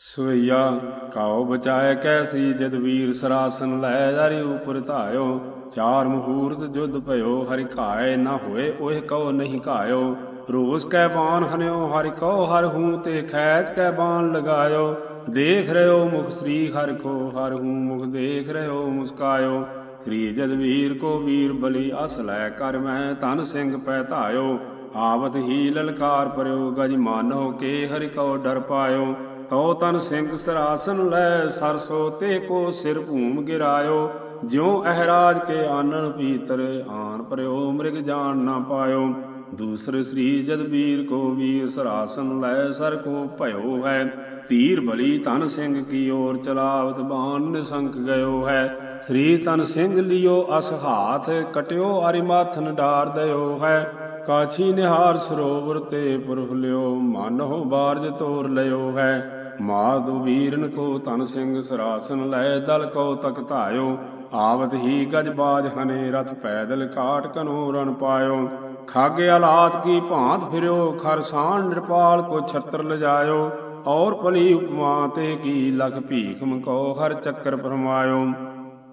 ਸਵਈਆ cow ਬਚਾਏ ਕੈਸੀ ਜਦ ਵੀਰ ਸਰਾਸਨ ਲੈ ਜਾਰੀ ਉਪਰ ਧਾਇਓ, ਚਾਰ ਮਹੂਰਤ ਜੁਦ ਭਇਓ, ਹਰਿ ਘਾਏ ਨਾ ਹੋਏ, ਓਹ ਕਉ ਨਹੀਂ ਘਾਇਓ। ਰੋਸ ਕੈ ਬਾਣ ਹਨਿਓ, ਹਰਿ ਕਉ, ਹਰ ਹੂੰ ਤੇ ਖੈਤ ਕੈ ਬਾਣ ਲਗਾਇਓ। ਦੇਖ ਰਿਓ ਮੁਖ ਸ੍ਰੀ, ਹਰਿ ਕੋ, ਹਰ ਹੂੰ ਮੁਖ ਦੇਖ ਰਿਓ ਮੁਸਕਾਇਓ। ਸ੍ਰੀ ਜਦ ਵੀਰ ਕੋ ਵੀਰ ਬਲੀ ਅਸ ਲੈ ਕਰ ਮੈਂ ਤਨ ਸਿੰਘ ਪੈ ਧਾਇਓ। ਆਵਤ ਹੀ ਲਲਕਾਰ ਪਰਿਓ, ਗਜ ਮਾਨੋ ਕੇ ਹਰਿ ਕਉ ਡਰ ਪਾਇਓ। ਤਉ ਤਨ ਸਿੰਘ ਸਰਾਸਨ ਲੈ ਸਰਸੋ ਤੇ ਕੋ ਸਿਰ ਭੂਮ ਗਿਰਾਇਓ, ਜਿਉ ਅਹਰਾਜ ਕੇ ਆਨਣ ਪੀਤਰ ਆਨ ਪਰਿਓ, ਮ੍ਰਿਗ ਜਾਣ ਨਾ ਪਾਇਓ। ਦੂਸਰ ਸ੍ਰੀ ਜਦਬੀਰ ਕੋ ਵੀਰ ਸਰਾਸਨ ਲੈ ਸਰ ਕੋ ਭਇਓ ਹੈ। ਤੀਰ ਬਲੀ ਤਨ ਸਿੰਘ ਕੀ ਓਰ ਚਲਾਵਤ ਬਾਣ ਨਿਸੰਕ ਗਇਓ ਹੈ। ਸ੍ਰੀ ਤਨ ਸਿੰਘ ਲਿਓ ਅਸ ਹਾਥ, ਕਟਿਓ ਅਰਿ ਮਾਥਨ ਡਾਰ ਦਇਓ ਹੈ। ਕਾਛੀ ਨਿਹਾਰ ਸਰੋਵਰ ਤੇ ਪੁਰਖ ਲਿਓ, ਮਨ ਹੋ ਬਾਰਜ ਤੋਰ ਲਿਓ ਹੈ। ਮਾਧੁ ਵੀਰਨ ਕੋ ਤਨ ਸਿੰਘ ਸਰਾਸਨ ਲੈ, ਦਲ ਕੋ ਤਕ ਧਾਇਓ। ਆਵਤ ਹੀ ਗਜ ਬਾਜ ਹਨੇ ਰਥ ਪੈਦਲ ਕਾਟ ਕਨੋ ਰਨ ਪਾਇਓ। ਖਾਗੇ ਹਾਲਾਤ ਕੀ ਭਾਂਤ ਫਿਰਿਓ ਖਰਸਾਨ ਨਿਰਪਾਲ ਕੋ ਛੱਤਰ ਲਜਾਇਓ। ਔਰ ਭਲੀ ਉਪਮਾ ਤੇ ਕੀ ਲਖ ਭੀਖ ਮਕੋ ਹਰ ਚੱਕਰ ਫਰਮਾਇਓ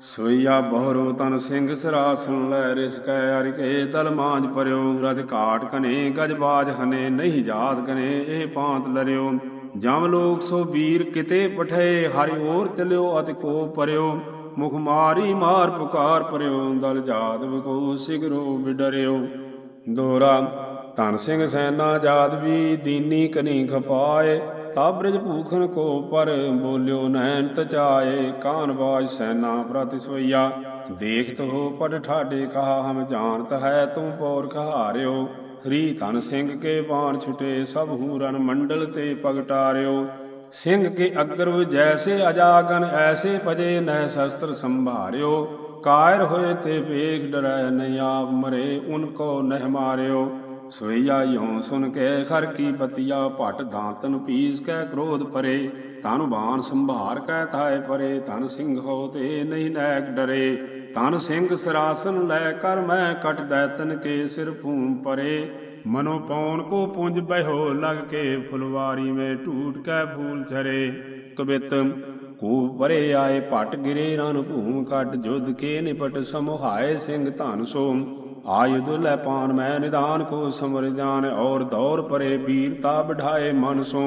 ਸੋਈਆ ਬਹੁਰੋ ਤਨ ਸਿੰਘ ਸਰਾਸਣ ਲੈ, ਰਿਸ ਕੈ ਅਰਿ ਮਾਂਜ ਪਰਿਓ। ਰਜ ਕਾਟ ਕਨੇ, ਗਜ ਬਾਜ ਹਨੇ, ਨਹੀਂ ਜਾਤ ਕਨੇ, ਇਹ ਪਾਂਤ ਲਰਿਓ। ਜਮ ਲੋਕ ਸੋ ਵੀਰ ਕਿਤੇ ਪਠੇ, ਹਰਿ ਹੋਰ ਚਲਿਓ ਅਤਿ ਕੋ ਪਰਿਓ। ਮੁਖ ਮਾਰੀ ਮਾਰ ਪੁਕਾਰ ਪਰਿਓ, ਦਲ ਜਾਤ ਵਿਕੋ ਸਿਗਰੋ ਬਿਡਰਿਓ। ਦੋਰਾ, ਧਨ ਸਿੰਘ ਸੈਨਾ ਜਾਦ ਵੀ ਦੀਨੀ ਕਨੀ ਖਪਾਏ। ਤਾ ਤਾਬਰਜ ਭੂਖਨ ਕੋ ਪਰ ਬੋਲਿਓ ਨੈਣ ਤਚਾਏ ਕਾਨ ਬਾਜ ਸੈਨਾ ਪ੍ਰਤਿ ਸੋਈਆ ਦੇਖਤ ਹੋ ਪੜ ਠਾਡੇ ਕਹਾ ਹਮ ਜਾਣਤ ਹੈ, ਤੂੰ ਪੌਰ ਕਹਾਰਿਓ। ਸ੍ਰੀ ਧਨ ਸਿੰਘ ਕੇ ਬਾਣ ਛੁਟੇ, ਸਭ ਹੂ ਰਨ ਮੰਡਲ ਤੇ ਪਗਟਾਰਿਓ ਸਿੰਘ ਕੇ ਅਗਰਵ ਜੈਸੇ ਅਜਾਗਨ, ਐਸੇ ਭਜੇ ਨਹਿ ਸ਼ਸਤਰ ਸੰਭਾਰਿਓ। ਕਾਇਰ ਹੋਏ ਤੇ ਵੇਖ ਡਰੈ ਨਹੀਂ ਆਪ ਮਰੇ, ਉਨ ਕੋ ਨਹਿ ਮਾਰਿਓ। ਸੋਈਆ ਯੋਂ ਸੁਨ ਕੇ ਖਰ ਕੀ ਪਤਿਆ ਭਟ ਦਾਂਤਨ ਪੀਸ ਕੈ ਕ੍ਰੋਧ ਪਰੇ ਤਨ ਬਾਣ ਸੰਭਾਰ ਕੈ ਥਾਏ ਪਰੇ, ਧਨ ਸਿੰਘ ਹੋ ਤੇ ਨਹੀਂ ਨੈਕ ਡਰੇ। ਤਨ ਸਿੰਘ ਸਰਾਸਨ ਲੈ ਕਰ ਮੈਂ ਕਟ ਦੈਤਨ ਕੇ ਸਿਰ ਫੂਮ ਪਰੇ। ਮਨੋ ਪੌਣ ਕੋ ਪੁੰਜ ਬਹਿਓ ਲਗ ਕੇ, ਫੁਲਵਾਰੀ ਮੇ ਟੂਟ ਕੈ ਫੂਲ ਝਰੇ। ਕਵਿਤ ਕੂਪ ਪਰੇ ਆਏ ਪਟ ਗਿਰੇ ਰਨ ਭੂਮ ਕਟ ਜੁਧ ਕੇ ਨਿਪਟ ਸਮੁਹਾਏ ਸਿੰਘ ਧਨ ਸੋ ਆਯੁਧ ਲੈ ਪਾਨ, ਮੈਂ ਨਿਦਾਨ ਕੋ ਸਮਰ ਜਾਣ, ਔਰ ਦੌਰ ਪਰੇ ਵੀਰਤਾ ਬਿਠਾਏ ਮਨ ਸੋ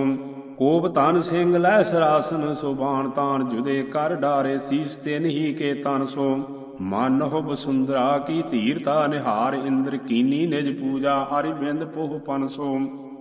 ਕੋਪ ਤਨ ਸਿੰਘ ਲੈ ਸਰਾਸਨ ਸੋ ਤਾਨ ਜੁਦੇ ਕਰ ਡਾਰੇ ਸੀਸ ਤੇ ਨਹੀਂ ਕੇ ਤਨ ਸੋ ਮਨ ਹੋ ਬਸੁੰਦਰਾ ਕੀ ਧੀਰਤਾ ਨਿਹਾਰ, ਇੰਦਰ ਕੀਨੀ ਨਿਜ ਪੂਜਾ ਹਰਿ ਬਿੰਦ ਪੋਹ ਪਨ ਸੋ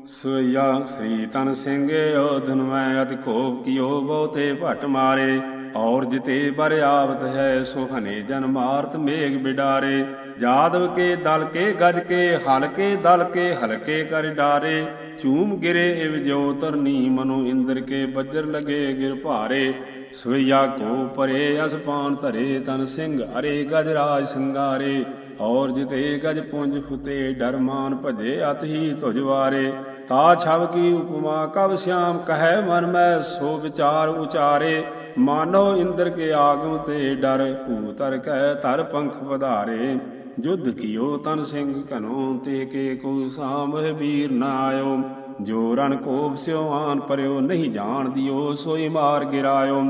ਸੋਇਆ ਸ੍ਰੀ ਤਨ ਸਿੰਘ, ਓਧਨ ਮੈਂ ਅਤਿ ਕੋਪ ਕੀਓ, ਬਹੁਤੇ ਭਟ ਮਾਰੇ। ਔਰ ਜਿਤੇ ਬਰ ਆਵਤ ਹੈ ਸੋ ਹਨੇ ਜਨ ਮਾਰਤ ਮੇਘ ਬਿਡਾਰੇ। ਜਾਦਵ ਕੇ ਦਲ ਕੇ ਗਜ ਕੇ ਹਲਕੇ ਦਲ ਕੇ ਹਲਕੇ ਕਰ ਡਾਰੇ। ਚੂਮ ਗਿਰੇ ਇਵ ਜੋ ਤਰਨੀ ਮਨੋ ਇੰਦਰ ਕੇ ਬੱਜਰ ਲਗੇ ਗਿਰ ਭਾਰੇ। ਸਵਈਆ ਕੋ ਪਰੇ ਅਸ ਧਰੇ, ਤਨ ਸਿੰਘ ਅਰੇ, ਗਜ ਰਾਜ ਸੰਗਾਰੇ। ਔਰ ਜਿਤੇ ਗਜ ਪੁੰਜ ਫੁਤੇ ਡਰ ਮਾਨ ਭਜੇ ਅਤ ਹੀ ਤੁਜਵਾਰੇ ਤਾ ਛਵ ਕੀ ਉਪਮਾ, ਕਬ ਸਿਆਮ ਕਹੈ ਮਨ ਮੈਂ, ਸੋ ਵਿਚਾਰ ਉਚਾਰੇ। ਮਾਨੋ ਇੰਦਰ ਕੇ ਆਗੂ ਤੇ ਡਰ, ਭੂਤਰ ਕਹਿ ਧਰ ਪੰਖ ਵਧਾਰੇ ਜੁਧ ਕੀਓ ਤਨ ਸਿੰਘ ਘਨੋ ਤੇ ਕੇ ਕੋ ਸਾਮਹ ਵੀਰ ਨਾ ਆਇਓ। ਜੋ ਰਣ ਕੋਪ ਸਿਓ ਆਨ ਪਰਿਓ ਨਹੀਂ ਜਾਣ ਦਿਓ, ਸੋਈ ਮਾਰ ਗਿਰਾਇਓ।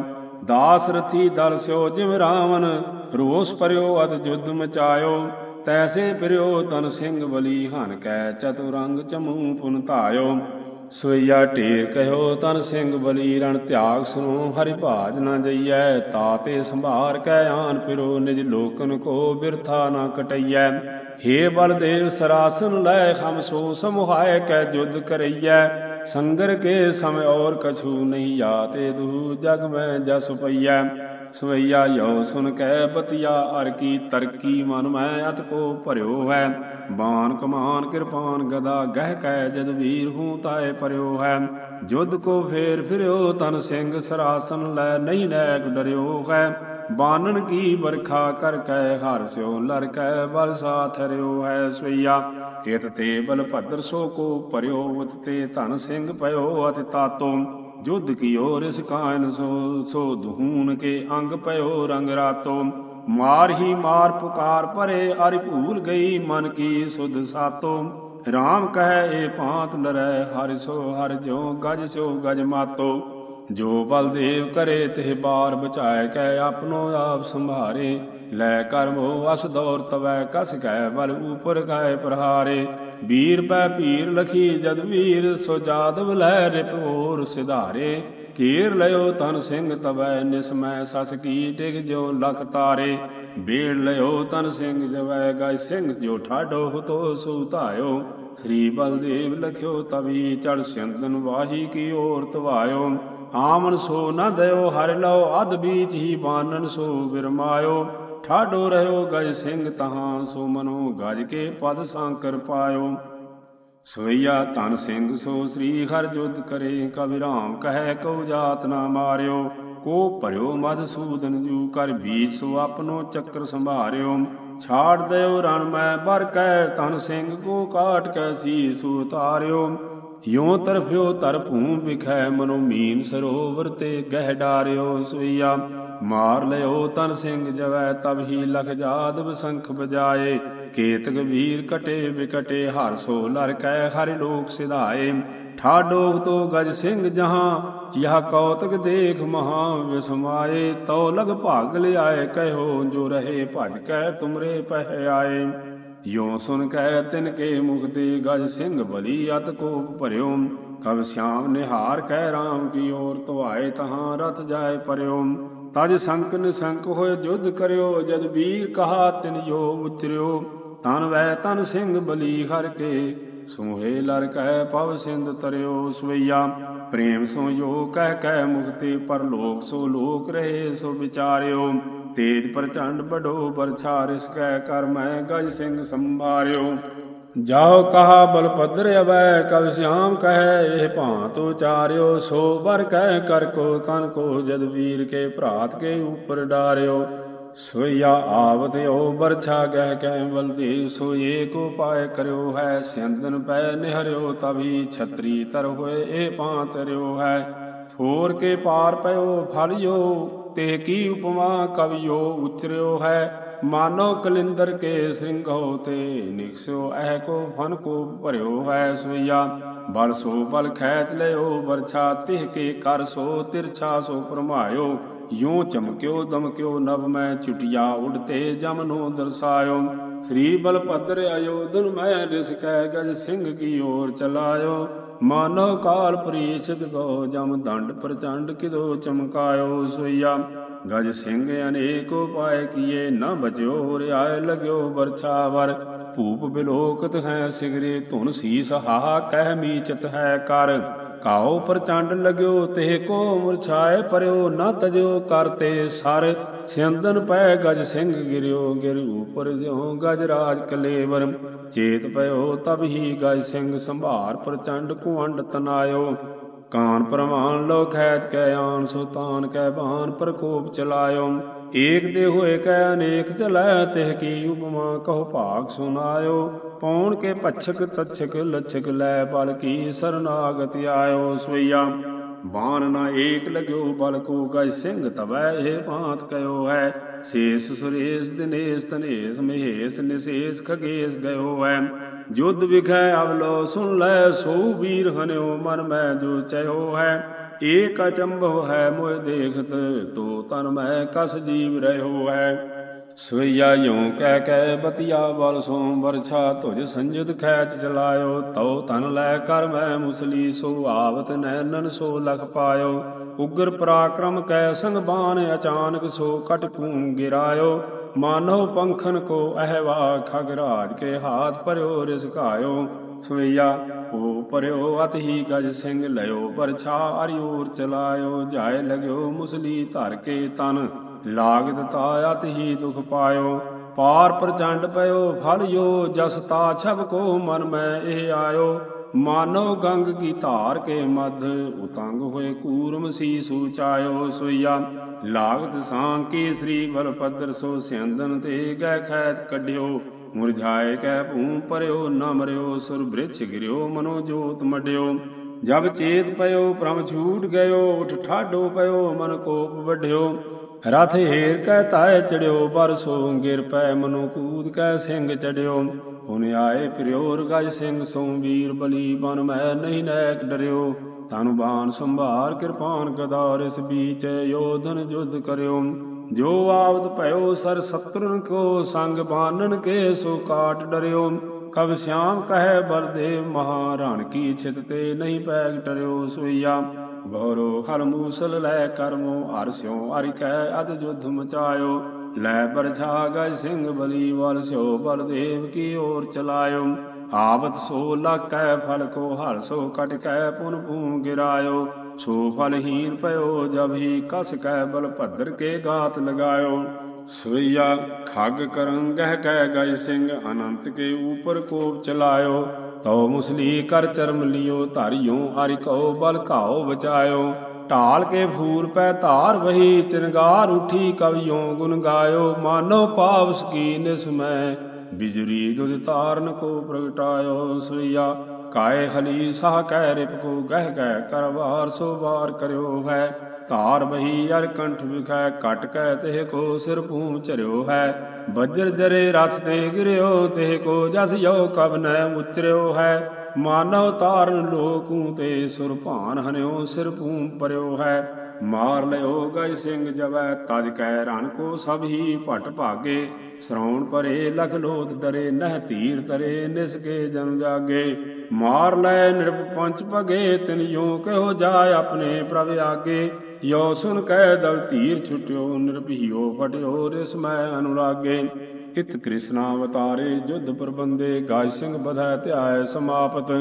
ਦਾਸ ਰਥੀ ਦਲ ਸਿਓ ਜਿਵ ਰਾਵਨ ਰੋਸ ਪਰਿਓ ਅਦ ਜੁਧ ਮਚਾਇਓ। ਤੈਸੇ ਪਿਰਿਓ ਤਨ ਸਿੰਘ ਬਲੀ ਹਨ ਕੈ ਚਤੁਰੰਗ ਚਮੂ ਪੁਨ ਧਾਇਓ। ਸੋਈਆ ਢੇਰ ਕਹਿਓ ਤਨ ਸਿੰਘ ਬਲੀ ਰਣ ਧਿਆਗ ਸੁਨੋ, ਹਰਿ ਭਾਜ ਨਾ ਜਈਐ ਤਾਤੇ ਸੰਭਾਰ ਕੈ ਆਨ ਪਿਰੋ ਨਿਜ ਲੋਕਨ ਕੋ ਬਿਰਥਾ ਨਾ ਕਟਈਐ। ਹੇ ਬਲਦੇਵ ਸਰਾਸਨ ਲੈ ਹਮ ਸੋ, ਸਮੁਹਾਇ ਕੈ ਜੁਦ ਕਰਈਐ। ਸੰਗਰ ਕੇ ਸਮ ਔਰ ਕਛੂ ਨਹੀਂ ਜਾਤੇ ਦੂ ਜਗ ਮੈਂ ਜਸ ਪਈਐ। ਸਵਈਆ ਯੋ ਸੁਨ ਕੈ ਬਤਿਆ ਅਰ ਕੀ ਤਰਕੀ ਮਨ ਮੈਂ ਅਤ ਕੋ ਭਰਿਓ ਹੈ। ਬਾਣ ਕਮਾਨ ਕਿਰਪਾਨ ਗਦਾ ਗਹਿ ਕੈ, ਜਦ ਵੀਰ ਹੂੰ ਤਾਏ ਪਰਿਓ ਹੈ। ਜੁਦ ਕੋ ਫੇਰ ਫਿਰਿਓ, ਤਨ ਸਿੰਘ ਸਰਾਸਨ ਲੈ ਨਹੀਂ ਨੈਕ ਡਰਿਓ ਹੈ। ਬਾਨਣ ਕੀ ਬਰਖਾ ਕਰ ਕੈ, ਹਰ ਸਿਓ ਲਰ ਕੈ, ਬਲ ਸਾਥ ਰਿਓ ਹੈ ਸਵਈਆ। ਇਤ ਤੇ ਬਲ ਭਦਰ ਸੋ ਕੋ ਭਰਿਓ, ਉਤ ਤੇ ਧਨ ਸਿੰਘ ਪਇਓ ਅਤਿ ਤਾਤੋ। ਜੁਧ ਕੀਓ ਰਿਸ ਕਾਇਨ ਸੋ ਸੋ ਦਹੂਨ ਕੇ ਅੰਗ ਪਇਓ ਰੰਗ ਰਾਤੋ। ਮਾਰ ਹੀ ਮਾਰ ਪੁਕਾਰ ਭਰੇ, ਅਰਿ ਭੂਲ ਗਈ ਮਨ ਕੀ ਸੁਧ ਸਾਤੋ। RAM ਕਹੈ, ਏ ਭਾਂਤ ਲਰੈ ਹਰਿ ਸੋ, ਹਰ ਜਿਉ, ਗਜ ਸਿਓ ਗਜ ਮਾਤੋ। ਜੋ ਬਲਦੇਵ ਕਰੇ, ਤਿਹ ਬਾਰ ਬਚਾਏ ਕੈ ਆਪਣੋ ਆਪ ਸੰਭਾਰੇ। ਲੈ ਕਰਮੋ ਅਸ ਦੌਰ ਤਵੈ ਕਸ ਕੈ ਬਲ ਉਪਰ ਕਾਇ ਪ੍ਰਹਾਰੇ। ਵੀਰ ਪੈ ਪੀਰ ਲਖੀ ਜਦ ਵੀਰ, ਸੋ ਜਾਦਵ ਲੈ ਰਿਪੋਰ ਸਿਧਾਰੇ। ਕੀਰ ਲਿਓ ਤਨ ਸਿੰਘ ਤਵੈ ਨਿਸਮੈ ਸਸ ਕੀ ਡਿਗ ਜੋ ਲਖ ਤਾਰੇ। ਬੇੜ ਲਿਓ ਤਨ ਸਿੰਘ ਜਵੈ, ਗਾਇ ਸਿੰਘ ਜੋ ਠਾਡੋ ਤੋ ਸੂ ਧਾਇਓ। ਸ੍ਰੀ ਬਲਦੇਵ ਲਖਿਓ ਤਵੀ ਚੜ ਸਿੰਦਨ ਵਾਹੀ ਕੀ ਓਰ ਤਵਾਇਓ। ਆਮਨ ਸੋ ਨ ਦਇਓ ਹਰ ਲਓ ਅਦ ਬੀਚ ਹੀ ਬਾਨਨ ਸੋ ਬਿਰਮਾਇਓ। ਠਾਡੋ ਰਹਿਓ ਗਜ ਸਿੰਘ ਤਹਾਂ, ਸੋ ਮਨੋ ਗਜ ਕੇ ਪਦ ਸਾਂਕਰ ਪਾਇਓ। ਸਵਈਆ ਧਨ ਸਿੰਘ, ਸੋ ਸ੍ਰੀ ਹਰ ਜੁਦ ਕਰੇ, ਕਬਿ ਰਾਮ ਕਹੈ ਕਉ ਜਾਤ ਨਾ ਮਾਰਿਓ। ਕੋ ਭਰਿਓ ਮਦ ਜੂ ਕਰ ਬੀਜ, ਸੋ ਆਪਨੋ ਚੱਕਰ ਸੰਭਾਰਿਓ। ਛਾੜ ਦਿਓ ਰਣ ਮੈਂ, ਬਰ ਕੈ ਧਨ ਸਿੰਘ, ਕੋ ਕਾਟ ਕੈ ਸੀ ਸੋ ਯੋ ਤਰਫਿਓ ਤਰ ਭੂ ਵਿਖੈ, ਮਨੋ ਮੀਨ ਸਰੋਵਰ ਤੇ ਗਹਿ ਡਾਰਿਓ ਸੋਈਆ ਮਾਰ ਲਿਓ ਤਨ ਸਿੰਘ ਜਵੈ, ਤਬ ਹੀ ਲਖ ਜਾਦ ਬਸੰਖ ਬਜਾਏ। ਕੇਤਕ ਵੀਰ ਕਟੇ ਵਿਕਟੇ, ਹਰ ਸੋ ਲਰ ਕੈ, ਹਰਿ ਲੋਕ ਸਿਧਾਏ। ਠਾਡੋ ਤੋ ਗਜ ਸਿੰਘ ਜਹਾਂ, ਯਹ ਕੌਤਕ ਦੇਖ ਮਹਾ ਵਿਸਮਾਏ। ਤਉ ਲਗ ਭਾਗ ਲਿਆਏ, ਕਹਿਓ ਜੋ ਰਹੇ ਭਜ ਕੈ, ਤੁਮਰੇ ਪਹਿ ਆਏ ਯੋ ਸੁਨ ਕੈ, ਤਿਨ ਕੇ ਮੁਖ ਦੇ ਗਜ ਸਿੰਘ ਬਲੀ ਅਤ ਕੋਪ ਭਰਿਓ। ਕਬ ਸ਼ਾਮ ਨਿਹਾਰ ਕਹਿ ਰਾਮ ਕੀ ਔਰ ਧਵਾਏ, ਤਹਾਂ ਰਤ ਜਾਏ ਪਰਿਓ। ਤਜ ਸੰਕ ਨਿਸੰਕ ਹੋਏ ਜੁਧ ਕਰਿਓ, ਜਦ ਵੀਰ ਕਹਾ ਤਿਨ ਯੋ ਉਚਰਿਓ। ਤਨ ਵੈ ਤਨ ਸਿੰਘ ਬਲੀ ਹਰ ਕੇ, ਸੋਹੇ ਲਰ ਕਹਿ ਪਵ ਸਿੰਧ ਤਰਿਓ ਸਵਈਆ। ਪ੍ਰੇਮ ਸੋ ਜੋ ਕਹਿ ਕਹਿ ਮੁਕਤੀ, ਪਰ ਲੋਕ ਸੋ ਲੋਕ ਰਹੇ ਸੋ ਵਿਚਾਰਿਓ। ਤੇਜ ਪ੍ਰਚੰਡ ਬਡੋ ਬਰਛਾਰਿਸ ਕਹਿ ਕਰ ਮੈਂ ਗਜ ਸਿੰਘ ਸੰਭਾਰਿਓ। ਜਾਓ ਕਹਾ ਬਲ ਬਲਪਦਰ ਅਵੈ, ਕਵ ਸਿਆਮ ਕਹੈ, ਇਹ ਭਾਂਤ ਉਚਾਰਿਓ, ਸੋ ਬਰ ਕਹਿ ਕਰ ਕੋ ਤਨ ਕੋ, ਜਦ ਵੀਰ ਕੇ ਭਰਾਤ ਕੇ ਉਪਰ ਡਾਰਿਓ। ਸੋਇਆ ਆਵਤ ਓ ਬਰਛਾ ਗਹਿ ਕੈ ਬਲਦੇਵ ਸੋ ਏਕ ਉਪਾਇ ਕਰਿਓ ਹੈ ਸਿੰਦਨ ਪੈ ਨਿਹਰਿਓ ਤਭੀ ਛਤਰੀ ਤਰ ਹੋਏ, ਇਹ ਪਾਂਤਰਿਓ ਹੈ। ਫੋਰ ਕੇ ਪਾਰ ਪਇਓ ਫਲਿਓ ਤੇ ਕੀ ਉਪਮਾ ਕਵਿਓ ਉਚਰਿਓ ਹੈ? ਮਾਨੋ ਕਲਿੰਦਰ ਕੇ ਸਿੰਘੋ ਤੇ ਨਿਕਸਿਓ ਐ ਕੋ ਫਨ ਕੋ ਭਰਿਓ ਹੈ ਸੋਇਆ ਬਲ ਸੋ ਬਲ ਖੈਚ ਲਿਓ, ਵਰਛਾ ਤਿਹ ਕੇ ਕਰ ਸੋ, ਤਿਰਛਾ ਸੋ ਪਰਮਾਇਓ ਯੋ ਚਮਕਿਓ, ਦਮਕਿਓ ਨਭ ਮੈਂ ਚੁਟਿਆ ਉਡਤੇ ਜਮ ਨੂੰ ਦਰਸਾਇਓ। ਸ੍ਰੀ ਬਲਪਦਰ ਅਯੋਧਨ ਮੈਂ ਰਿਸ ਗਜ ਸਿੰਘ ਕੀ ਓਰ ਚਲਾਇਓ। ਮਾਨੋ ਕਾਲ ਪ੍ਰੀਸ਼ਦ ਗੋ ਜਮ ਦੰਡ ਪ੍ਰਚੰਡ ਕਿਦੋ ਚਮਕਾਇਓ ਸੋਇਆ ਗਜ ਸਿੰਘ ਅਨੇਕ ਉਪਾਇ ਕੀਏ, ਨ ਬਚਿਓ ਰਿਆਇ ਲਗਿਓ ਵਰਛਾਵਰ। ਭੂਪ ਬਿਲੋਕਤ ਹੈ ਸਿਗਰੇ, ਧੁਨ ਸੀਸ ਹਾਹਾ ਕਹਿ ਮੀਚਤ ਹੈ ਕਰ। ਕਾਉ ਪ੍ਰਚੰਡ ਲਗਿਓ ਤੇ ਕੋ ਮੁਰਛਾਏ ਪਰਿਓ ਨ ਤਜਿਓ ਕਰਤੇ ਸਰ। ਸਿੰਦਨ ਪੈ ਗਜ ਸਿੰਘ ਗਿਰਿਓ, ਗਿਰ ਉਪਰ ਜਿਉ ਗਜ ਰਾਜ ਕਲੇਵਰ। ਚੇਤ ਪਇਓ ਤਬ ਹੀ ਗਜ ਸਿੰਘ ਸੰਭਾਰ ਪ੍ਰਚੰਡ ਕੁੰਡ ਤਨਾਇਓ। ਕਾਨ ਪ੍ਰਮਾਨ ਲੋ ਖੈਤ ਕੈ ਆਨ ਸੁਤਾਨ ਕੈ ਬਾਨ ਪ੍ਰਕੋਪ ਚਲਾਇਓ। ਏਕ ਦੇ ਹੋਏ ਕੈ ਅਨੇਕ ਚਲੈ ਤਿਹ ਕੀ ਉਪਮਾ ਕਹੋ ਭਾਗ ਸੁਨਾਇਓ। ਪੌਣ ਕੇ ਪਛਕ ਤਛਕ ਲਛਕ ਲੈ, ਬਲ ਕੀ ਸਰਨਾਗਤ ਆਇਓ ਸਵਈਆ। ਬਾਣ ਨਾ ਏਕ ਲਗਿਓ, ਬਲ ਕੋ ਗਜ ਸਿੰਘ ਤਵੈ, ਇਹ ਭਾਂਤ ਕਯੋ ਹੈ। ਸੇਸ ਸੁਰੇਸ਼ ਦਿਨੇਸ਼ ਤਨੇਸ਼ ਮਹੇਸ਼ ਨਿਸੇਸ਼ ਖਗੇਸ਼ ਗਇਓ ਹੈ। ਜੁਦ ਵਿਖੈ ਅਵਲੋ ਸੁਣ ਲੈ, ਸੋ ਵੀਰ ਹਨਿਓ ਮਨ ਮੈਂ ਜੋ ਚਇਓ ਹੈ। ਏਕ ਅਚੰਭਵ ਹੈ ਮੋਇ ਦੇਖਤ, ਤੋ ਤਨ ਮੈਂ ਕਸ ਜੀਵ ਰਹਿਓ ਹੈ ਸਵਈਆ ਯੋਂ ਕਹਿ ਕਹਿ ਬਤਿਆ ਬਲ ਸੋ ਵਰਛਾ ਤੁਜ ਸੰਜਿਤ ਖੈਚ ਚਲਾਇਓ, ਤਉ ਤਨ ਲੈ ਕਰ ਮੈਂ ਮੁਸਲੀ, ਸੋ ਆਵਤ ਨੈਨਨ ਸੋ ਲਖ ਪਾਇਓ। ਉਗਰ ਪਰਾਕਰਮ ਕੈ ਸੰਗ ਬਾਣ, ਅਚਾਨਕ ਸੋ ਕਟ ਕੂ ਗਿਰਾਇਓ। ਮਾਨੋ ਪੰਖਨ ਕੋ ਅਹਵਾ ਖਗਰਾਜ ਕੇ ਹਾਥ ਪਰਿਓ ਰਿਸਕਾਇਓ ਸਵਈਆ ਉਹ ਪਰਿਓ ਅਤ ਹੀ ਗਜ ਸਿੰਘ ਲਿਓ ਪਰਛਾ ਅਰਿਓਰ ਚਲਾਇਓ, ਜਾਏ ਲਗਿਓ ਮੁਸਲੀ ਧਰ ਕੇ ਤਨ। ਲਾਗਤ ਤਾ ਅਤ ਹੀ ਦੁਖ ਪਾਇਓ। ਪਾਰ ਪ੍ਰਚੰਡ ਪਇਓ ਫਲਿਓ ਜਸ ਤਾ, ਛਬ ਕੋ ਮਨ ਮੈਂ ਇਹ ਆਇਓ। ਮਾਨੋ ਗੰਗ ਕੀ ਧਾਰ ਕੇ ਮਧ, ਉਤੰਗ ਹੋਏ ਕੂਰਮ ਸੀ ਸੂਚਾਇਓ ਸੋਇਆ ਲਾਗਤ ਸਾਂ ਕੀ ਸ੍ਰੀ ਬਲਪਦਰ ਸੋ ਸਿੰਦਨ ਤੇ ਗੈ ਖੈਤ ਕੱਢਿਓ। ਮੁਰਝਾਏ ਕੈ ਭੂ ਪਰਿਓ ਨ ਮਰਿਓ, ਸੁਰ ਬ੍ਰਿਛ ਗਿਰਿਓ, ਮਨੋ ਜੋਤ ਮਡਿਓ। ਜਬ ਚੇਤ ਪਇਓ ਪ੍ਰਮ ਛੂਟ ਗਇਓ, ਉਠ ਠਾਡੋ ਪਇਓ, ਮਨ ਕੋਪ ਵਢਿਓ। ਰਥ ਹੀਰ ਕੈ ਤਾਏ ਚੜਿਓ ਬਰਸੋ ਗਿਰ ਪੈ ਮਨੋ ਕੂਦ ਕੈ ਸਿੰਘ ਚੜਿਓ। ਹੁਨ ਆਏ ਪ੍ਰਿਓਰ ਗਜ ਸਿੰਘ, ਸੋ ਵੀਰ ਬਲੀ ਬਨ ਮੈਂ ਨਹੀਂ ਨੈਕ ਡਰਿਓ। ਤਨ ਬਾਣ ਸੰਭਾਰ ਕਿਰਪਾਨ ਗਦਾ ਰਿਸ ਬੀਚ ਯੋਧਨ ਜੁਧ ਕਰਿਓ। ਜੋ ਆਵਤ ਭਇਓ, ਸਰ ਸਤਰਨ ਕੋ ਸੰਗ ਬਾਨਨ ਕੇ ਸੋ ਕਾਟ ਡਰਿਓ। ਕਬ ਸਿਆਮ ਕਹੈ ਬਲਦੇਵ ਮਹਾਰਾਣ, ਕੀ ਛਿਤ ਤੇ ਨਹੀਂ ਪੈਗ ਡਰਿਓ ਸੋਈਆ। ਗੌਰੋ ਹਰ ਮੂਸਲ ਲੈ ਕਰਮੋ, ਹਰ ਸਿਉ ਹਰਿ ਕੈ ਅਦ ਜੁਧ ਮਚਾਇਓ। ਲੈ ਪਰਛਾ ਗਜ ਸਿੰਘ ਬਲੀ ਵਲ ਸਿਓ ਬਲਦੇਵ ਕੀ ਓਰ ਚਲਾਇਓ। ਆਵਤ ਸੋ ਲਾਕੈ ਫਲ ਕੋ ਹਰ ਸੋ ਕਟ ਕੈ ਪੁਨ ਪੂ ਗਿਰਾਇਓ। ਸੋ ਫਲਹੀਨ ਪਇਓ ਜਬ ਹੀ ਕਸ ਕੈ ਬਲ ਭੱਦਰ ਕੇ ਗਾਤ ਲਗਾਇਓ। ਸਵਈਆ ਖਗ ਕਰੰ ਗਹਿ ਕੈ ਗਜ ਸਿੰਘ, ਅਨੰਤ ਕੇ ਉਪਰ ਕੋਪ ਚਲਾਇਓ। ਤਉ ਮੁਸਲੀ ਕਰ ਚਰਮ ਲਿਓ, ਧਾਰਿਓ, ਹਰਿ ਕਉ, ਬਲ ਘਾਉ ਬਚਾਇਓ। ਢਾਲ ਕੇ ਫੂਲ ਪੈ ਧਾਰ ਵਹੀ ਚਿਨਗਾਰ ਉਠੀ ਕਵਿਓ, ਗੁਣ ਗਾਇਓ। ਮਾਨੋ ਪਾਵਸ ਕੀ ਨਿਸਮੈ, ਬਿਜਰੀ ਦੁਧ ਤਾਰਨ ਕੋ ਪ੍ਰਗਟਾਇਓ। ਸਈਆ ਕਾਏ ਹਲੀ ਸਾਹ ਕਹਿ ਰਿਪਕੂ ਗਹਿ ਗਹਿ, ਕਰਵਾਰ ਸੋ ਵਾਰ ਕਰਿਓ ਹੈ। ਧਾਰ ਬਹੀ ਅਰ ਕੰਠ ਵਿਖੈ ਕਟ ਕੈ ਤੇ ਕੋ ਸਿਰ ਪੂਮ ਚਰਿਓ ਹੈ। ਬੱਜਰ ਜਰੇ ਰਥ ਤੇ ਗਿਰਿਓ ਤੇ ਕੋ ਜਸ ਯੋ ਕਬ ਨੈ ਉਤਰਿਓ ਹੈ। ਮਾਨਵ ਤਾਰਨ ਲੋਕੂ ਤੇ ਸੁਰਭਾਨ ਹਨਿਓ, ਸਿਰ ਪੂਮ ਪਰਿਓ ਹੈ। ਮਾਰ ਲਿਓ ਗਏ ਸਿੰਘ ਜਵੈ, ਤਜ ਕੈ ਰਣ ਕੋ ਸਭ ਹੀ ਭਟ ਭਾਗੇ। ਸਰਾਉਣ ਪਰੇ ਲਖ ਲੋਥ ਡਰੇ, ਨਹਿ ਧੀਰ ਤਰੇ ਨਿਸ ਕੇ ਜਨ ਜਾਗੇ। ਮਾਰ ਲੈ ਨਿਰਭ ਪੰਚ ਭਗੇ, ਤਿਨ ਯੋ ਕਹੋ ਜਾਏ ਆਪਣੇ ਪ੍ਰਭ ਆਗੇ। ਯੋ ਸੁਨ ਕਹਿ ਦਲ ਧੀਰ ਛੁਟਿਓ, ਨਿਰਭੀਓ ਫਟਿਓ ਰਿਸ ਮੈਂ ਅਨੁਰਾਗੇ। ਇਤ ਕ੍ਰਿਸ਼ਨਾ ਅਵਤਾਰੇ ਜੁਧ ਪ੍ਰਬੰਦੇ ਗਾਜ ਸਿੰਘ ਬਧੈ ਧਿਆਏ ਸਮਾਪਤ।